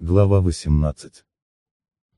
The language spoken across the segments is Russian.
Глава 18.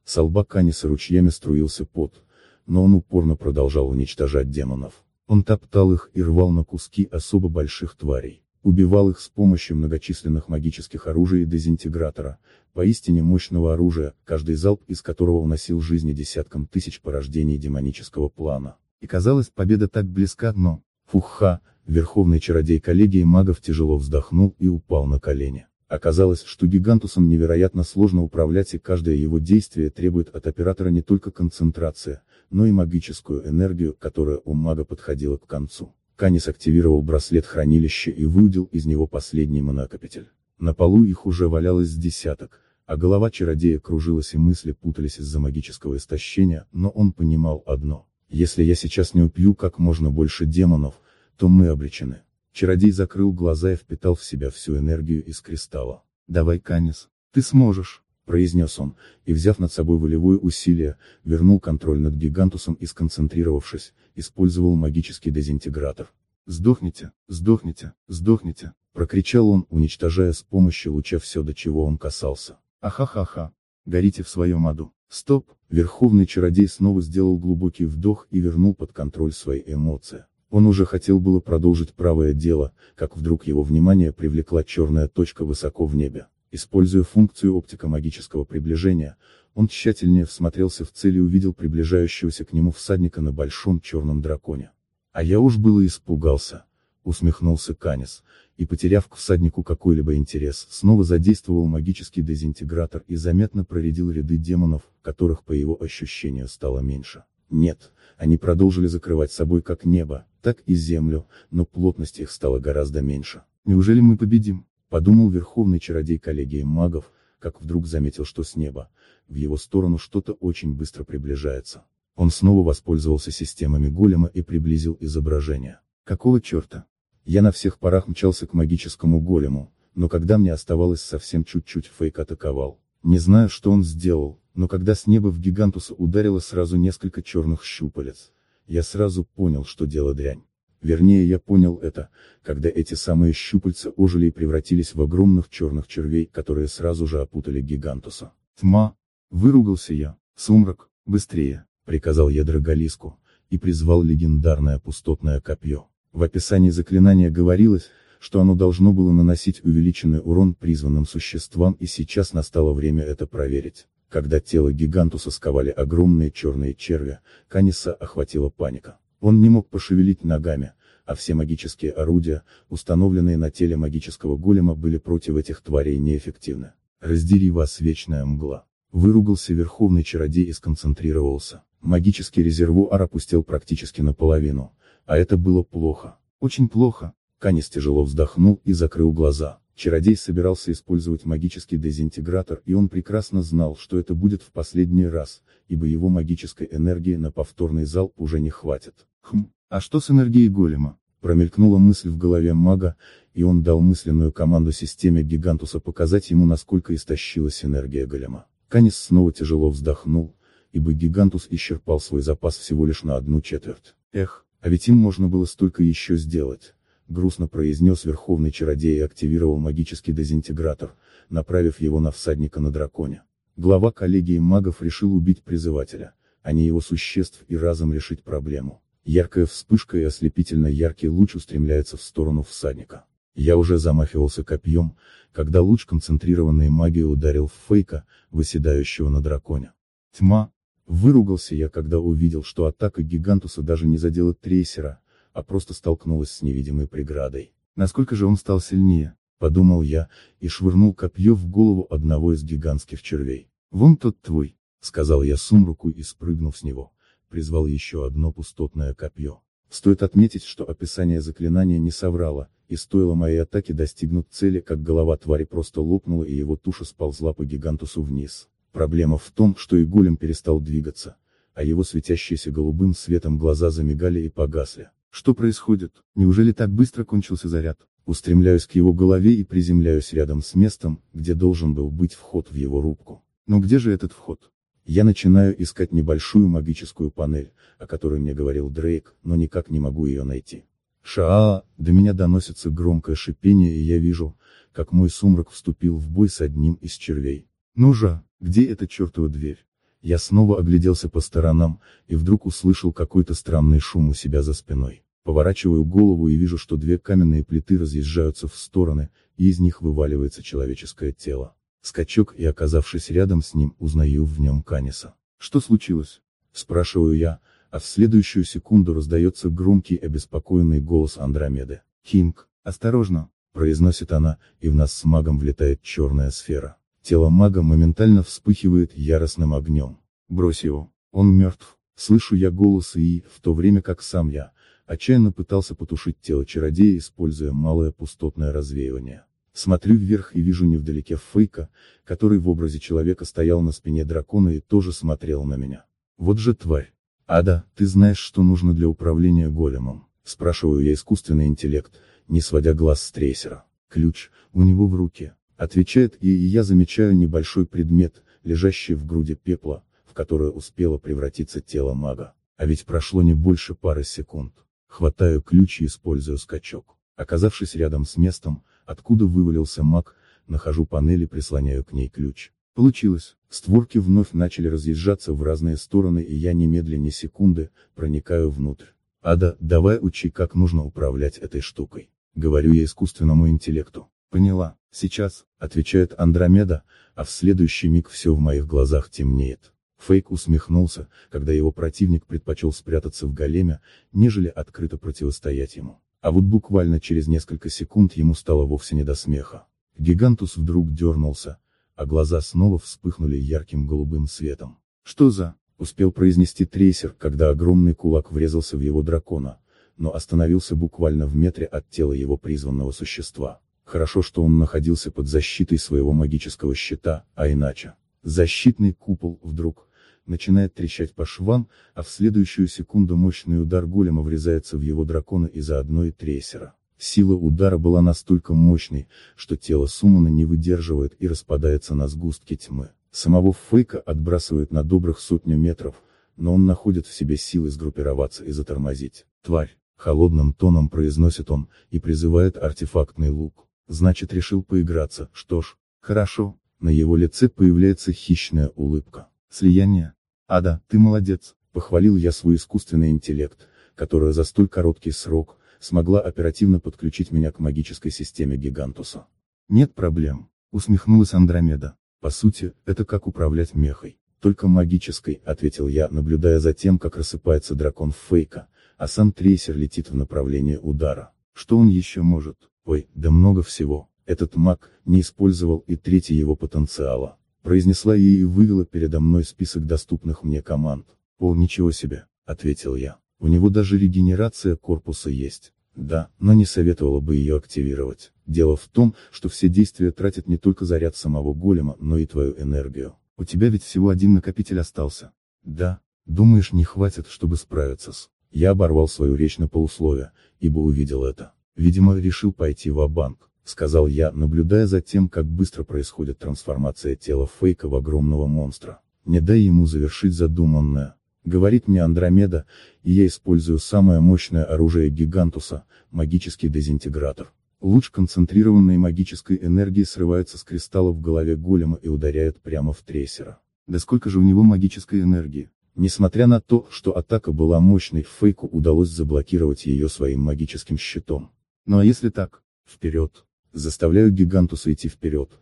С Каниса ручьями струился пот, но он упорно продолжал уничтожать демонов. Он топтал их и рвал на куски особо больших тварей, убивал их с помощью многочисленных магических оружий и дезинтегратора, поистине мощного оружия, каждый залп из которого уносил жизни десяткам тысяч порождений демонического плана. И казалось, победа так близка, но, фуха, верховный чародей коллегии магов тяжело вздохнул и упал на колени. Оказалось, что гигантусом невероятно сложно управлять и каждое его действие требует от оператора не только концентрации, но и магическую энергию, которая у мага подходила к концу. Канис активировал браслет хранилища и выудил из него последний монокопитель. На полу их уже валялось с десяток, а голова чародея кружилась и мысли путались из-за магического истощения, но он понимал одно. Если я сейчас не упью как можно больше демонов, то мы обречены. Чародей закрыл глаза и впитал в себя всю энергию из кристалла. «Давай, Канис, ты сможешь», — произнес он, и взяв над собой волевое усилие, вернул контроль над гигантусом и сконцентрировавшись, использовал магический дезинтегратор. «Сдохните, сдохните, сдохните», — прокричал он, уничтожая с помощью луча все, до чего он касался. «Ахахаха! Горите в своем аду!» Стоп! Верховный чародей снова сделал глубокий вдох и вернул под контроль свои эмоции. Он уже хотел было продолжить правое дело, как вдруг его внимание привлекла черная точка высоко в небе. Используя функцию оптико-магического приближения, он тщательнее всмотрелся в цель и увидел приближающегося к нему всадника на большом черном драконе. А я уж было испугался, усмехнулся Канис, и потеряв к всаднику какой-либо интерес, снова задействовал магический дезинтегратор и заметно проредил ряды демонов, которых по его ощущению стало меньше. Нет, они продолжили закрывать собой как небо, так и землю, но плотность их стала гораздо меньше. Неужели мы победим? Подумал верховный чародей коллегии магов, как вдруг заметил, что с неба, в его сторону что-то очень быстро приближается. Он снова воспользовался системами голема и приблизил изображение. Какого черта? Я на всех парах мчался к магическому голему, но когда мне оставалось совсем чуть-чуть фейк атаковал. Не знаю, что он сделал, но когда с неба в гигантуса ударило сразу несколько черных щупалец, я сразу понял, что дело дрянь. Вернее, я понял это, когда эти самые щупальца ожили и превратились в огромных черных червей, которые сразу же опутали гигантуса. Тьма! Выругался я. Сумрак, быстрее, приказал я Драголиску, и призвал легендарное пустотное копье. В описании заклинания говорилось, что оно должно было наносить увеличенный урон призванным существам и сейчас настало время это проверить. Когда тело гигантуса сковали огромные черные черви, Каниса охватила паника. Он не мог пошевелить ногами, а все магические орудия, установленные на теле магического голема были против этих тварей неэффективны. «Раздери вас, вечная мгла!» Выругался верховный чародей и сконцентрировался. Магический резервуар опустел практически наполовину. А это было плохо. Очень плохо. Канис тяжело вздохнул и закрыл глаза. Чародей собирался использовать магический дезинтегратор и он прекрасно знал, что это будет в последний раз, ибо его магической энергии на повторный залп уже не хватит. Хм, а что с энергией голема? Промелькнула мысль в голове мага, и он дал мысленную команду системе Гигантуса показать ему насколько истощилась энергия голема. Канис снова тяжело вздохнул, ибо Гигантус исчерпал свой запас всего лишь на одну четверть. Эх, а ведь им можно было столько еще сделать грустно произнес верховный чародей и активировал магический дезинтегратор, направив его на всадника на драконе. Глава коллегии магов решил убить призывателя, а не его существ и разом решить проблему. Яркая вспышка и ослепительно яркий луч устремляется в сторону всадника. Я уже замахивался копьем, когда луч концентрированной магии ударил в фейка, выседающего на драконе. Тьма. Выругался я, когда увидел, что атака гигантуса даже не задела трейсера, а просто столкнулась с невидимой преградой. Насколько же он стал сильнее, подумал я, и швырнул копье в голову одного из гигантских червей. Вон тот твой, сказал я сумруку и спрыгнув с него, призвал еще одно пустотное копье. Стоит отметить, что описание заклинания не соврало, и стоило моей атаке достигнуть цели, как голова твари просто лопнула и его туша сползла по гигантусу вниз. Проблема в том, что и голем перестал двигаться, а его светящиеся голубым светом глаза замигали и погасли. Что происходит? Неужели так быстро кончился заряд? Устремляюсь к его голове и приземляюсь рядом с местом, где должен был быть вход в его рубку. Но где же этот вход? Я начинаю искать небольшую магическую панель, о которой мне говорил Дрейк, но никак не могу ее найти. Шаа, до меня доносится громкое шипение и я вижу, как мой сумрак вступил в бой с одним из червей. Ну же, где эта чертова дверь? Я снова огляделся по сторонам, и вдруг услышал какой-то странный шум у себя за спиной. Поворачиваю голову и вижу, что две каменные плиты разъезжаются в стороны, и из них вываливается человеческое тело. Скачок и оказавшись рядом с ним, узнаю в нем Каниса. Что случилось? Спрашиваю я, а в следующую секунду раздается громкий обеспокоенный голос Андромеды. «Кинг, осторожно!» – произносит она, и в нас с магом влетает черная сфера. Тело мага моментально вспыхивает яростным огнем. Брось его, он мертв. Слышу я голос и, в то время как сам я, отчаянно пытался потушить тело чародея, используя малое пустотное развеивание. Смотрю вверх и вижу невдалеке Фейка, который в образе человека стоял на спине дракона и тоже смотрел на меня. Вот же тварь. Ада, ты знаешь, что нужно для управления големом? Спрашиваю я искусственный интеллект, не сводя глаз с трейсера. Ключ, у него в руке. Отвечает и, я замечаю небольшой предмет, лежащий в груди пепла, в которое успело превратиться тело мага. А ведь прошло не больше пары секунд. Хватаю ключ и использую скачок. Оказавшись рядом с местом, откуда вывалился маг, нахожу панель и прислоняю к ней ключ. Получилось. Створки вновь начали разъезжаться в разные стороны и я немедленно секунды, проникаю внутрь. Ада, давай учи как нужно управлять этой штукой. Говорю я искусственному интеллекту. Поняла, сейчас, отвечает Андромеда, а в следующий миг все в моих глазах темнеет. Фейк усмехнулся, когда его противник предпочел спрятаться в големе, нежели открыто противостоять ему. А вот буквально через несколько секунд ему стало вовсе не до смеха. Гигантус вдруг дернулся, а глаза снова вспыхнули ярким голубым светом. Что за, успел произнести трейсер, когда огромный кулак врезался в его дракона, но остановился буквально в метре от тела его призванного существа. Хорошо, что он находился под защитой своего магического щита, а иначе. Защитный купол, вдруг, начинает трещать по швам, а в следующую секунду мощный удар голема врезается в его дракона и заодно и трейсера. Сила удара была настолько мощной, что тело Сумана не выдерживает и распадается на сгустки тьмы. Самого Фейка отбрасывает на добрых сотню метров, но он находит в себе силы сгруппироваться и затормозить. «Тварь!» — холодным тоном произносит он, и призывает артефактный лук. Значит решил поиграться, что ж, хорошо, на его лице появляется хищная улыбка. Слияние. Ада, ты молодец, похвалил я свой искусственный интеллект, который за столь короткий срок, смогла оперативно подключить меня к магической системе Гигантуса. Нет проблем, усмехнулась Андромеда. По сути, это как управлять мехой. Только магической, ответил я, наблюдая за тем, как рассыпается дракон Фейка, а сам трейсер летит в направлении удара. Что он еще может? Ой, да много всего. Этот маг не использовал и трети его потенциала. Произнесла ей и вывела передо мной список доступных мне команд. О, ничего себе, ответил я. У него даже регенерация корпуса есть. Да, но не советовала бы ее активировать. Дело в том, что все действия тратят не только заряд самого голема, но и твою энергию. У тебя ведь всего один накопитель остался. Да, думаешь не хватит, чтобы справиться с... Я оборвал свою речь на полусловие, ибо увидел это. Видимо, решил пойти в банк сказал я, наблюдая за тем, как быстро происходит трансформация тела Фейка в огромного монстра. Не дай ему завершить задуманное. Говорит мне Андромеда, и я использую самое мощное оружие Гигантуса, магический дезинтегратор. Луч концентрированной магической энергии срывается с кристалла в голове голема и ударяет прямо в трейсера. Да сколько же у него магической энергии? Несмотря на то, что атака была мощной, Фейку удалось заблокировать ее своим магическим щитом. Ну а если так? Вперед! Заставляю Гигантуса идти вперед,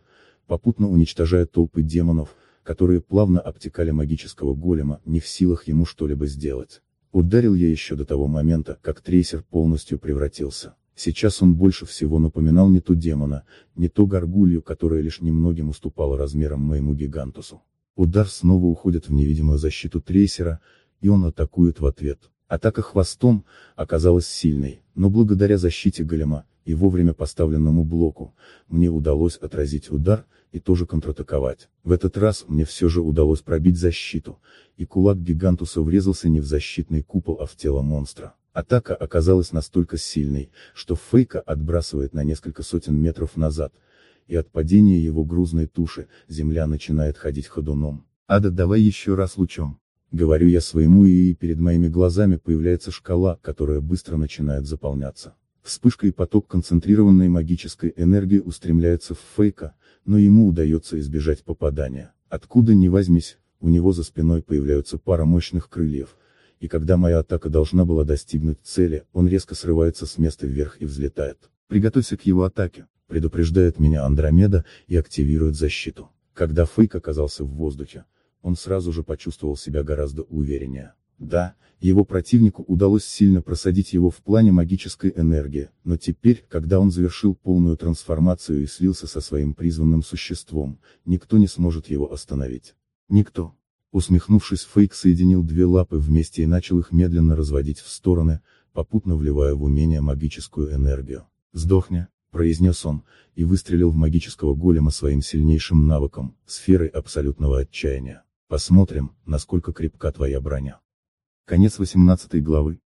попутно уничтожая толпы демонов, которые плавно обтекали магического голема, не в силах ему что-либо сделать. Ударил я еще до того момента, как трейсер полностью превратился. Сейчас он больше всего напоминал не то демона, не то горгулью, которая лишь немногим уступала размерам моему гигантусу. Удар снова уходит в невидимую защиту трейсера, и он атакует в ответ. Атака хвостом оказалась сильной, но благодаря защите голема, и вовремя поставленному блоку, мне удалось отразить удар, и тоже контратаковать. В этот раз мне все же удалось пробить защиту, и кулак Гигантуса врезался не в защитный купол, а в тело монстра. Атака оказалась настолько сильной, что Фейка отбрасывает на несколько сотен метров назад, и от падения его грузной туши, земля начинает ходить ходуном. Ада давай еще раз лучом. Говорю я своему и перед моими глазами появляется шкала, которая быстро начинает заполняться. Вспышка и поток концентрированной магической энергии устремляется в Фейка, но ему удается избежать попадания. Откуда ни возьмись, у него за спиной появляются пара мощных крыльев, и когда моя атака должна была достигнуть цели, он резко срывается с места вверх и взлетает. Приготовься к его атаке, предупреждает меня Андромеда и активирует защиту. Когда Фейк оказался в воздухе, он сразу же почувствовал себя гораздо увереннее. Да, его противнику удалось сильно просадить его в плане магической энергии, но теперь, когда он завершил полную трансформацию и слился со своим призванным существом, никто не сможет его остановить. Никто. Усмехнувшись, Фейк соединил две лапы вместе и начал их медленно разводить в стороны, попутно вливая в умение магическую энергию. «Сдохни», — произнес он, и выстрелил в магического голема своим сильнейшим навыком, сферой абсолютного отчаяния. Посмотрим, насколько крепка твоя броня. Конец 18 главы.